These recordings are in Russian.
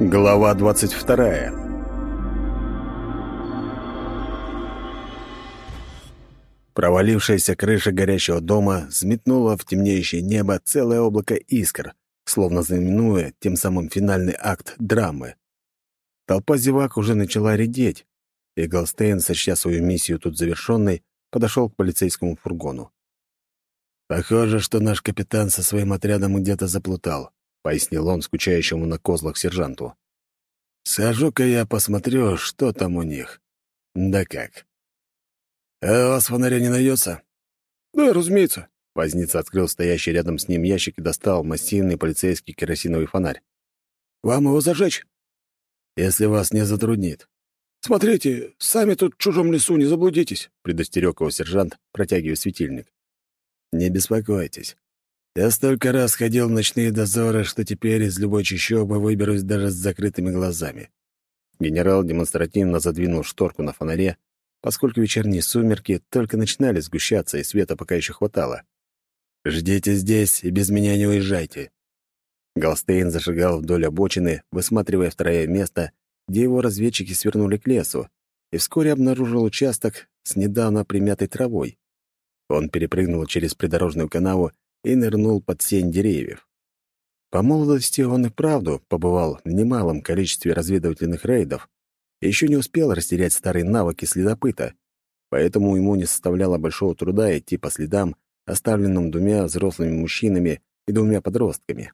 Глава 22 Провалившаяся крыша горящего дома взметнула в темнеющее небо целое облако искр, словно знаменуя тем самым финальный акт драмы. Толпа зевак уже начала редеть, и Голстейн, сочтя свою миссию тут завершенной, подошел к полицейскому фургону. «Похоже, что наш капитан со своим отрядом где-то заплутал. — пояснил он скучающему на козлах сержанту. «Схожу-ка я посмотрю, что там у них. Да как. А у вас фонаря не найдется?» «Да, разумеется». Возница открыл стоящий рядом с ним ящик и достал массивный полицейский керосиновый фонарь. «Вам его зажечь?» «Если вас не затруднит». «Смотрите, сами тут в чужом лесу не заблудитесь», — предостерег его сержант, протягивая светильник. «Не беспокойтесь. Я столько раз ходил в ночные дозоры, что теперь из любой чащобы выберусь даже с закрытыми глазами. Генерал демонстративно задвинул шторку на фонаре, поскольку вечерние сумерки только начинали сгущаться, и света пока еще хватало. «Ждите здесь и без меня не уезжайте». Галстейн зашагал вдоль обочины, высматривая второе место, где его разведчики свернули к лесу, и вскоре обнаружил участок с недавно примятой травой. Он перепрыгнул через придорожную канаву и нырнул под сень деревьев. По молодости он и правду побывал в немалом количестве разведывательных рейдов и еще не успел растерять старые навыки следопыта, поэтому ему не составляло большого труда идти по следам, оставленным двумя взрослыми мужчинами и двумя подростками.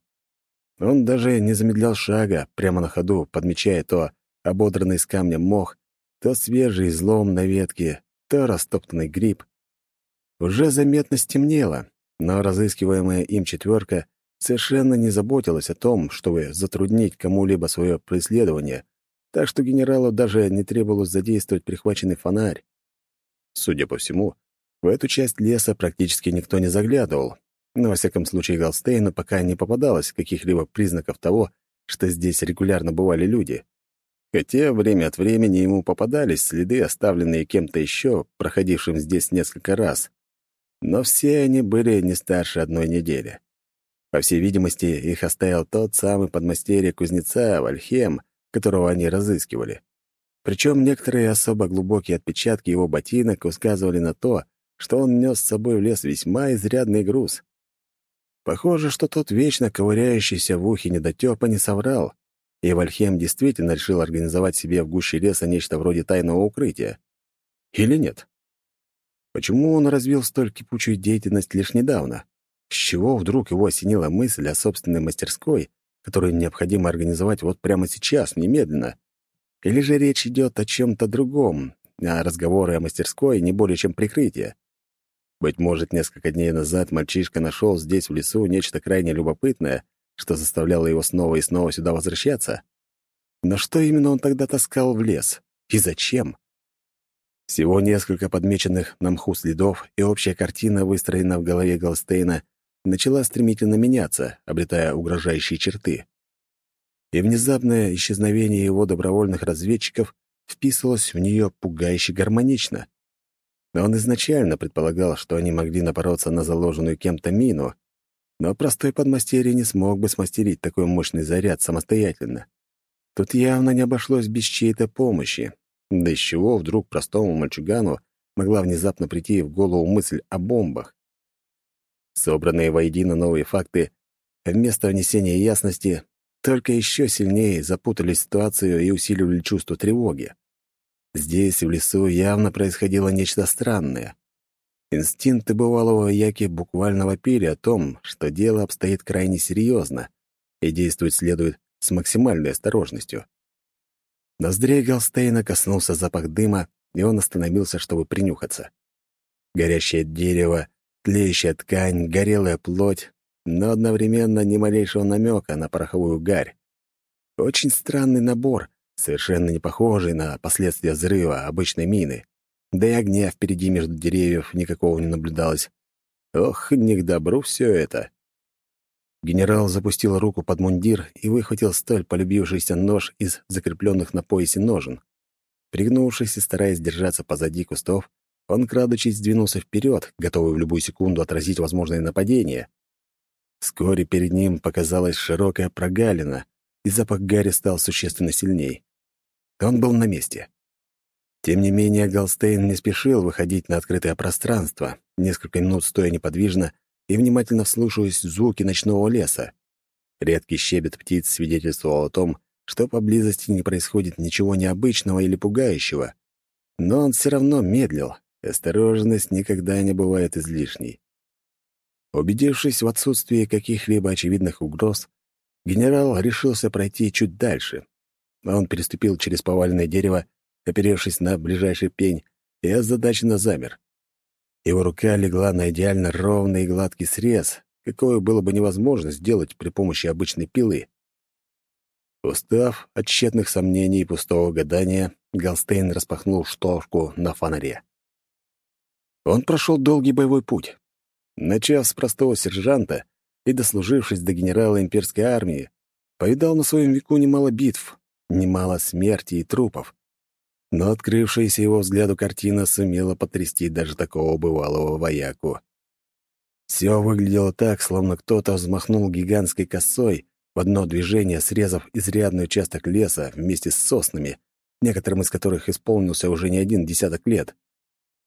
Он даже не замедлял шага, прямо на ходу, подмечая то ободранный с камня мох, то свежий излом на ветке, то растоптанный гриб. Уже заметно стемнело, но разыскиваемая им четверка совершенно не заботилась о том, чтобы затруднить кому-либо свое преследование, так что генералу даже не требовалось задействовать прихваченный фонарь. Судя по всему, в эту часть леса практически никто не заглядывал, но, во всяком случае, Галстейну пока не попадалось каких-либо признаков того, что здесь регулярно бывали люди. Хотя время от времени ему попадались следы, оставленные кем-то еще, проходившим здесь несколько раз но все они были не старше одной недели. По всей видимости, их оставил тот самый подмастерье кузнеца, Вальхем, которого они разыскивали. Причем некоторые особо глубокие отпечатки его ботинок указывали на то, что он нес с собой в лес весьма изрядный груз. Похоже, что тот вечно ковыряющийся в ухе недотёпа не соврал, и Вальхем действительно решил организовать себе в гуще леса нечто вроде тайного укрытия. Или нет? Почему он развил столь кипучую деятельность лишь недавно? С чего вдруг его осенила мысль о собственной мастерской, которую необходимо организовать вот прямо сейчас, немедленно? Или же речь идет о чем-то другом, а разговоры о мастерской не более чем прикрытие? Быть может, несколько дней назад мальчишка нашел здесь, в лесу, нечто крайне любопытное, что заставляло его снова и снова сюда возвращаться? Но что именно он тогда таскал в лес? И зачем? Всего несколько подмеченных на мху следов, и общая картина, выстроена в голове Голстейна, начала стремительно меняться, обретая угрожающие черты. И внезапное исчезновение его добровольных разведчиков вписывалось в нее пугающе гармонично. Он изначально предполагал, что они могли напороться на заложенную кем-то мину, но простой подмастерье не смог бы смастерить такой мощный заряд самостоятельно. Тут явно не обошлось без чьей-то помощи, да из чего вдруг простому мальчугану могла внезапно прийти в голову мысль о бомбах? Собранные воедино новые факты, вместо внесения ясности, только еще сильнее запутали ситуацию и усиливали чувство тревоги. Здесь, в лесу, явно происходило нечто странное. Инстинкты бывалого Яки буквально вопили о том, что дело обстоит крайне серьезно, и действовать следует с максимальной осторожностью. Ноздрей Галстейна коснулся запах дыма, и он остановился, чтобы принюхаться. Горящее дерево, тлеющая ткань, горелая плоть, но одновременно ни малейшего намека на пороховую гарь. Очень странный набор, совершенно не похожий на последствия взрыва обычной мины. Да и огня впереди между деревьев никакого не наблюдалось. Ох, не к добру все это. Генерал запустил руку под мундир и выхватил столь полюбившийся нож из закрепленных на поясе ножен. Пригнувшись и стараясь держаться позади кустов, он, крадучись, сдвинулся вперед, готовый в любую секунду отразить возможное нападение. Вскоре перед ним показалась широкая прогалина, и запах гари стал существенно сильней. Он был на месте. Тем не менее, Галстейн не спешил выходить на открытое пространство, несколько минут стоя неподвижно и внимательно вслушиваясь в звуки ночного леса. Редкий щебет птиц свидетельствовал о том, что поблизости не происходит ничего необычного или пугающего. Но он все равно медлил. Осторожность никогда не бывает излишней. Убедившись в отсутствии каких-либо очевидных угроз, генерал решился пройти чуть дальше. Он переступил через поваленное дерево, оперевшись на ближайший пень, и озадаченно замер. Его рука легла на идеально ровный и гладкий срез, какое было бы невозможно сделать при помощи обычной пилы. Устав от тщетных сомнений и пустого гадания, Галстейн распахнул шторку на фонаре. Он прошел долгий боевой путь. Начав с простого сержанта и дослужившись до генерала имперской армии, повидал на своем веку немало битв, немало смерти и трупов. Но открывшаяся его взгляду картина сумела потрясти даже такого бывалого вояку. Все выглядело так, словно кто-то взмахнул гигантской косой в одно движение, срезав изрядный участок леса вместе с соснами, некоторым из которых исполнился уже не один десяток лет.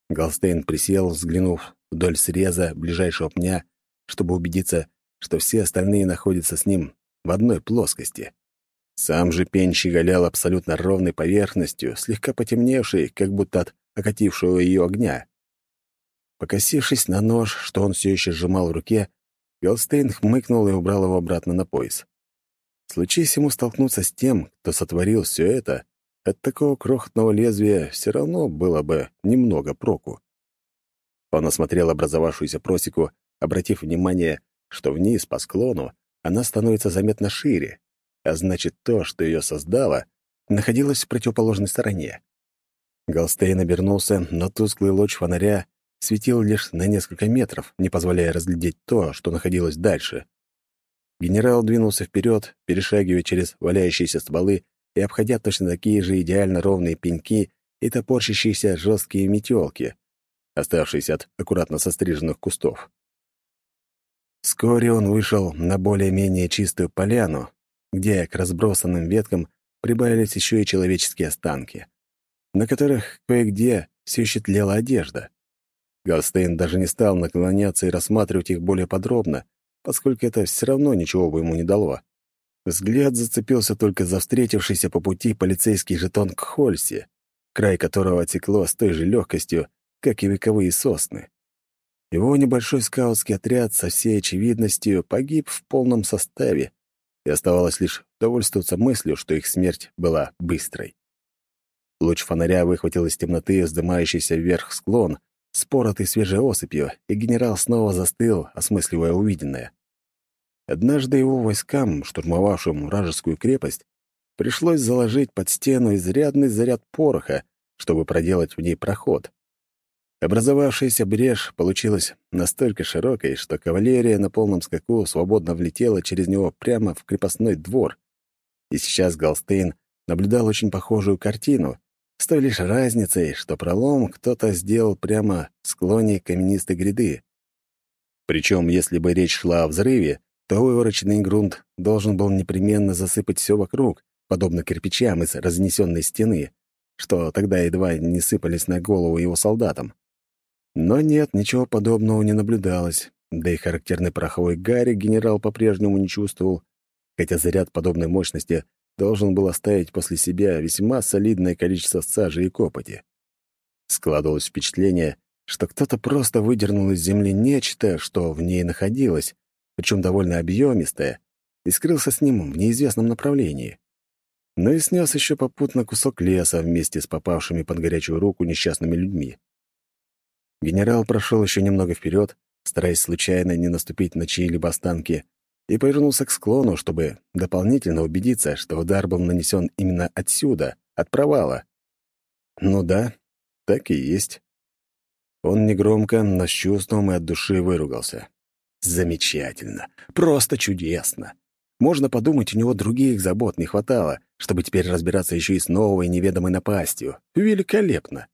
Галстейн присел, взглянув вдоль среза ближайшего пня, чтобы убедиться, что все остальные находятся с ним в одной плоскости. Сам же пень щеголял абсолютно ровной поверхностью, слегка потемневшей, как будто от окатившего ее огня. Покосившись на нож, что он все еще сжимал в руке, Голстейн хмыкнул и убрал его обратно на пояс. Случись ему столкнуться с тем, кто сотворил все это, от такого крохотного лезвия все равно было бы немного проку. Он осмотрел образовавшуюся просеку, обратив внимание, что вниз по склону она становится заметно шире, а значит, то, что ее создало, находилось в противоположной стороне. Галстейн обернулся, но тусклый луч фонаря светил лишь на несколько метров, не позволяя разглядеть то, что находилось дальше. Генерал двинулся вперед, перешагивая через валяющиеся стволы и обходя точно такие же идеально ровные пеньки и топорщащиеся жесткие метелки, оставшиеся от аккуратно состриженных кустов. Вскоре он вышел на более-менее чистую поляну, где к разбросанным веткам прибавились еще и человеческие останки, на которых кое-где все еще тлела одежда. Галстейн даже не стал наклоняться и рассматривать их более подробно, поскольку это все равно ничего бы ему не дало. Взгляд зацепился только за встретившийся по пути полицейский жетон к Хольсе, край которого отекло с той же легкостью, как и вековые сосны. Его небольшой скаутский отряд со всей очевидностью погиб в полном составе, и оставалось лишь довольствоваться мыслью, что их смерть была быстрой. Луч фонаря выхватил из темноты вздымающийся вверх склон, споротый свежей осыпью, и генерал снова застыл, осмысливая увиденное. Однажды его войскам, штурмовавшим вражескую крепость, пришлось заложить под стену изрядный заряд пороха, чтобы проделать в ней проход. Образовавшаяся брешь получилась настолько широкой, что кавалерия на полном скаку свободно влетела через него прямо в крепостной двор. И сейчас Галстейн наблюдал очень похожую картину, с той лишь разницей, что пролом кто-то сделал прямо в склоне каменистой гряды. Причем, если бы речь шла о взрыве, то вывороченный грунт должен был непременно засыпать все вокруг, подобно кирпичам из разнесенной стены, что тогда едва не сыпались на голову его солдатам. Но нет, ничего подобного не наблюдалось, да и характерный пороховой гарри генерал по-прежнему не чувствовал, хотя заряд подобной мощности должен был оставить после себя весьма солидное количество сажи и копоти. Складывалось впечатление, что кто-то просто выдернул из земли нечто, что в ней находилось, причем довольно объемистое, и скрылся с ним в неизвестном направлении. Но и снес еще попутно кусок леса вместе с попавшими под горячую руку несчастными людьми. Генерал прошел еще немного вперед, стараясь случайно не наступить на чьи-либо останки, и повернулся к склону, чтобы дополнительно убедиться, что удар был нанесен именно отсюда, от провала. Ну да, так и есть. Он негромко, но с чувством и от души выругался. Замечательно. Просто чудесно. Можно подумать, у него других забот не хватало, чтобы теперь разбираться еще и с новой неведомой напастью. Великолепно.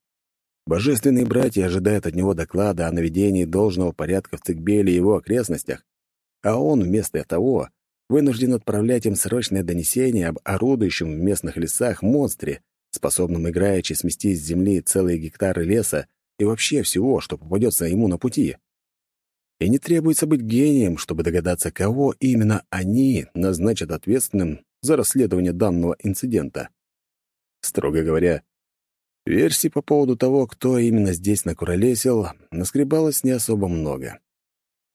Божественные братья ожидают от него доклада о наведении должного порядка в Цикбеле и его окрестностях, а он вместо того вынужден отправлять им срочное донесение об орудующем в местных лесах монстре, способном играючи смести с земли целые гектары леса и вообще всего, что попадется ему на пути. И не требуется быть гением, чтобы догадаться, кого именно они назначат ответственным за расследование данного инцидента. Строго говоря, версий по поводу того, кто именно здесь накуролесил, наскребалось не особо много.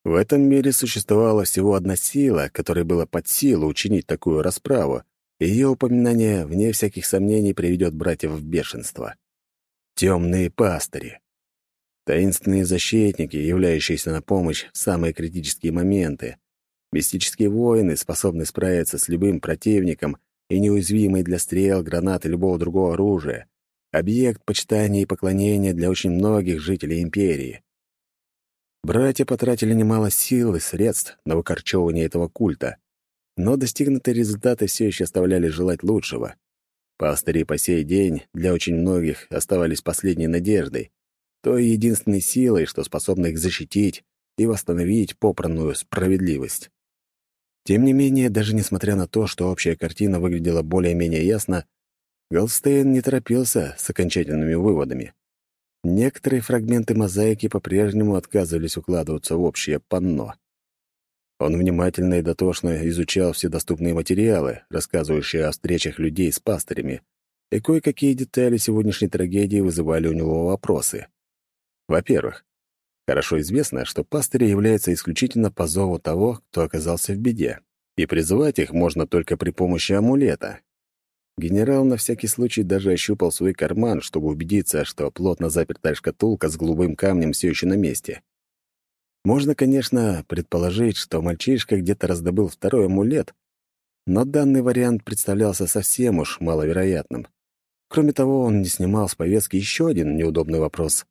В этом мире существовала всего одна сила, которой было под силу учинить такую расправу, и ее упоминание, вне всяких сомнений, приведет братьев в бешенство. Темные пастыри. Таинственные защитники, являющиеся на помощь в самые критические моменты. Мистические воины, способные справиться с любым противником и неуязвимые для стрел, гранат и любого другого оружия. Объект почитания и поклонения для очень многих жителей империи. Братья потратили немало сил и средств на выкорчевывание этого культа, но достигнутые результаты все еще оставляли желать лучшего. Пастыри по сей день для очень многих оставались последней надеждой, той единственной силой, что способна их защитить и восстановить попранную справедливость. Тем не менее, даже несмотря на то, что общая картина выглядела более-менее ясно, Голстейн не торопился с окончательными выводами. Некоторые фрагменты мозаики по-прежнему отказывались укладываться в общее панно. Он внимательно и дотошно изучал все доступные материалы, рассказывающие о встречах людей с пастырями, и кое-какие детали сегодняшней трагедии вызывали у него вопросы. Во-первых, хорошо известно, что пастыри являются исключительно по зову того, кто оказался в беде, и призывать их можно только при помощи амулета, Генерал на всякий случай даже ощупал свой карман, чтобы убедиться, что плотно запертая шкатулка с голубым камнем все еще на месте. Можно, конечно, предположить, что мальчишка где-то раздобыл второй амулет, но данный вариант представлялся совсем уж маловероятным. Кроме того, он не снимал с повестки еще один неудобный вопрос.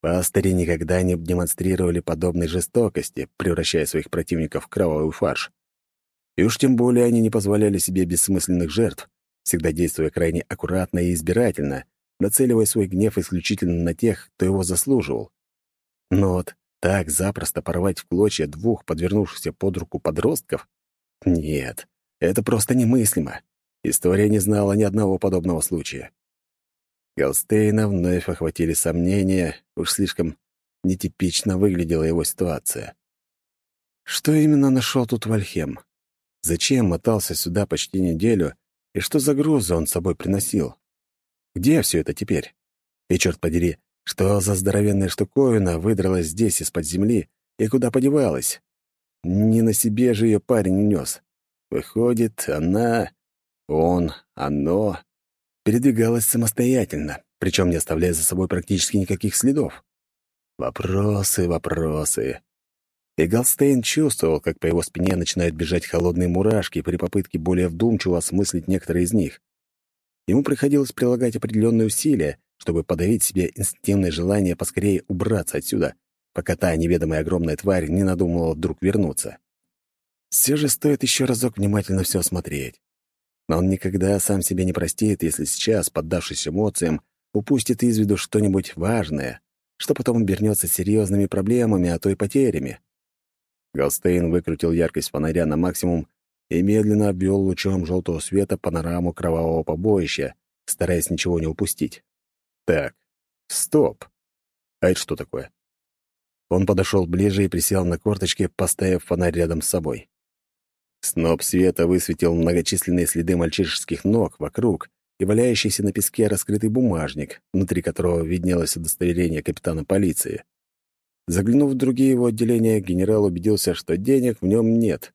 Пастыри никогда не демонстрировали подобной жестокости, превращая своих противников в кровавый фарш. И уж тем более они не позволяли себе бессмысленных жертв, всегда действуя крайне аккуратно и избирательно, нацеливая свой гнев исключительно на тех, кто его заслуживал. Но вот так запросто порвать в клочья двух подвернувшихся под руку подростков? Нет, это просто немыслимо. История не знала ни одного подобного случая. Голстейна вновь охватили сомнения, уж слишком нетипично выглядела его ситуация. Что именно нашел тут Вальхем? Зачем мотался сюда почти неделю и что за грузы он с собой приносил? Где все это теперь? И, черт подери, что за здоровенная штуковина выдралась здесь из-под земли и куда подевалась? Не на себе же ее парень унес. Выходит, она, он, оно передвигалась самостоятельно, причем не оставляя за собой практически никаких следов. Вопросы, вопросы. И Галстейн чувствовал, как по его спине начинают бежать холодные мурашки при попытке более вдумчиво осмыслить некоторые из них. Ему приходилось прилагать определенные усилия, чтобы подавить себе инстинктивное желание поскорее убраться отсюда, пока та неведомая огромная тварь не надумала вдруг вернуться. Все же стоит еще разок внимательно все осмотреть. Но он никогда сам себе не простит, если сейчас, поддавшись эмоциям, упустит из виду что-нибудь важное, что потом обернется серьезными проблемами, а то и потерями. Голстейн выкрутил яркость фонаря на максимум и медленно обвел лучом желтого света панораму кровавого побоища, стараясь ничего не упустить. Так, стоп. А это что такое? Он подошел ближе и присел на корточки, поставив фонарь рядом с собой. Сноп света высветил многочисленные следы мальчишеских ног вокруг и валяющийся на песке раскрытый бумажник, внутри которого виднелось удостоверение капитана полиции. Заглянув в другие его отделения, генерал убедился, что денег в нем нет.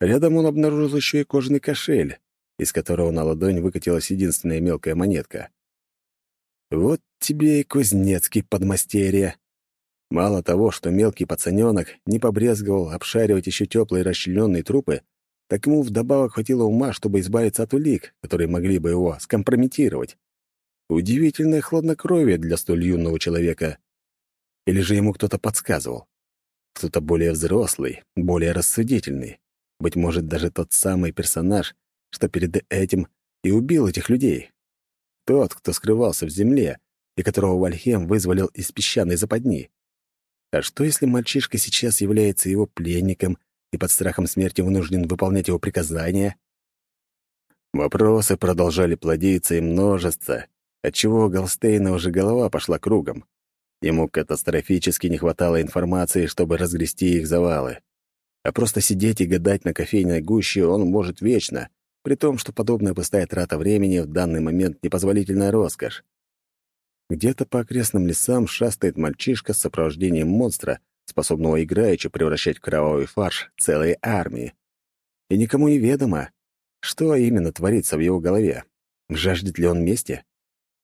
Рядом он обнаружил еще и кожаный кошель, из которого на ладонь выкатилась единственная мелкая монетка. Вот тебе и кузнецкий подмастерье. Мало того, что мелкий пацаненок не побрезговал обшаривать еще теплые расчлененные трупы, так ему вдобавок хватило ума, чтобы избавиться от улик, которые могли бы его скомпрометировать. Удивительное хладнокровие для столь юного человека. Или же ему кто-то подсказывал? Кто-то более взрослый, более рассудительный. Быть может, даже тот самый персонаж, что перед этим и убил этих людей. Тот, кто скрывался в земле и которого Вальхем вызволил из песчаной западни. А что, если мальчишка сейчас является его пленником и под страхом смерти вынужден выполнять его приказания? Вопросы продолжали плодиться и множество, отчего у Голстейна уже голова пошла кругом. Ему катастрофически не хватало информации, чтобы разгрести их завалы. А просто сидеть и гадать на кофейной гуще он может вечно, при том, что подобная пустая трата времени в данный момент непозволительная роскошь. Где-то по окрестным лесам шастает мальчишка с сопровождением монстра, способного играючи превращать в кровавый фарш целые армии. И никому не ведомо, что именно творится в его голове. Жаждет ли он мести?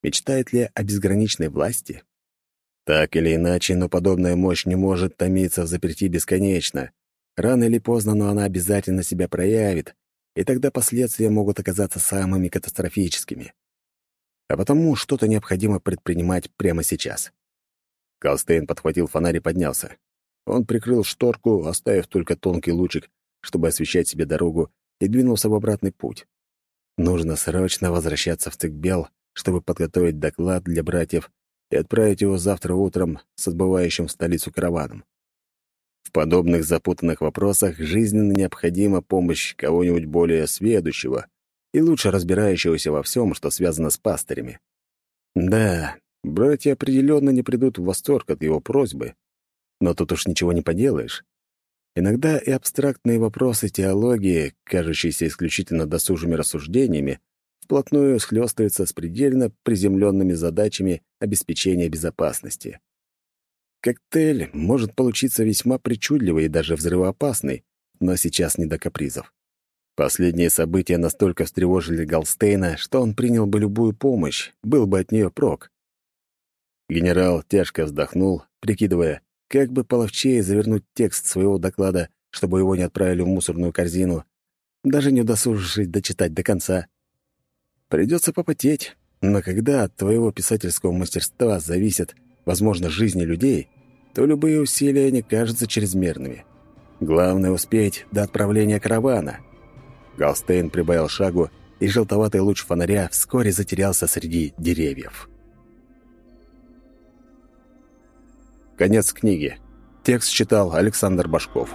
Мечтает ли о безграничной власти? Так или иначе, но подобная мощь не может томиться в заперти бесконечно. Рано или поздно, но она обязательно себя проявит, и тогда последствия могут оказаться самыми катастрофическими. А потому что-то необходимо предпринимать прямо сейчас. Калстейн подхватил фонарь и поднялся. Он прикрыл шторку, оставив только тонкий лучик, чтобы освещать себе дорогу, и двинулся в обратный путь. Нужно срочно возвращаться в Цикбел, чтобы подготовить доклад для братьев и отправить его завтра утром с отбывающим в столицу караваном. В подобных запутанных вопросах жизненно необходима помощь кого-нибудь более сведущего и лучше разбирающегося во всем, что связано с пастырями. Да, братья определенно не придут в восторг от его просьбы, но тут уж ничего не поделаешь. Иногда и абстрактные вопросы теологии, кажущиеся исключительно досужими рассуждениями, вплотную схлёстываются с предельно приземленными задачами обеспечения безопасности. Коктейль может получиться весьма причудливый и даже взрывоопасный, но сейчас не до капризов. Последние события настолько встревожили Галстейна, что он принял бы любую помощь, был бы от нее прок. Генерал тяжко вздохнул, прикидывая, как бы половчее завернуть текст своего доклада, чтобы его не отправили в мусорную корзину, даже не удосужившись дочитать до конца. Придется попотеть, но когда от твоего писательского мастерства зависят, возможно, жизни людей, то любые усилия не кажутся чрезмерными. Главное — успеть до отправления каравана. Галстейн прибавил шагу, и желтоватый луч фонаря вскоре затерялся среди деревьев. Конец книги. Текст читал Александр Башков.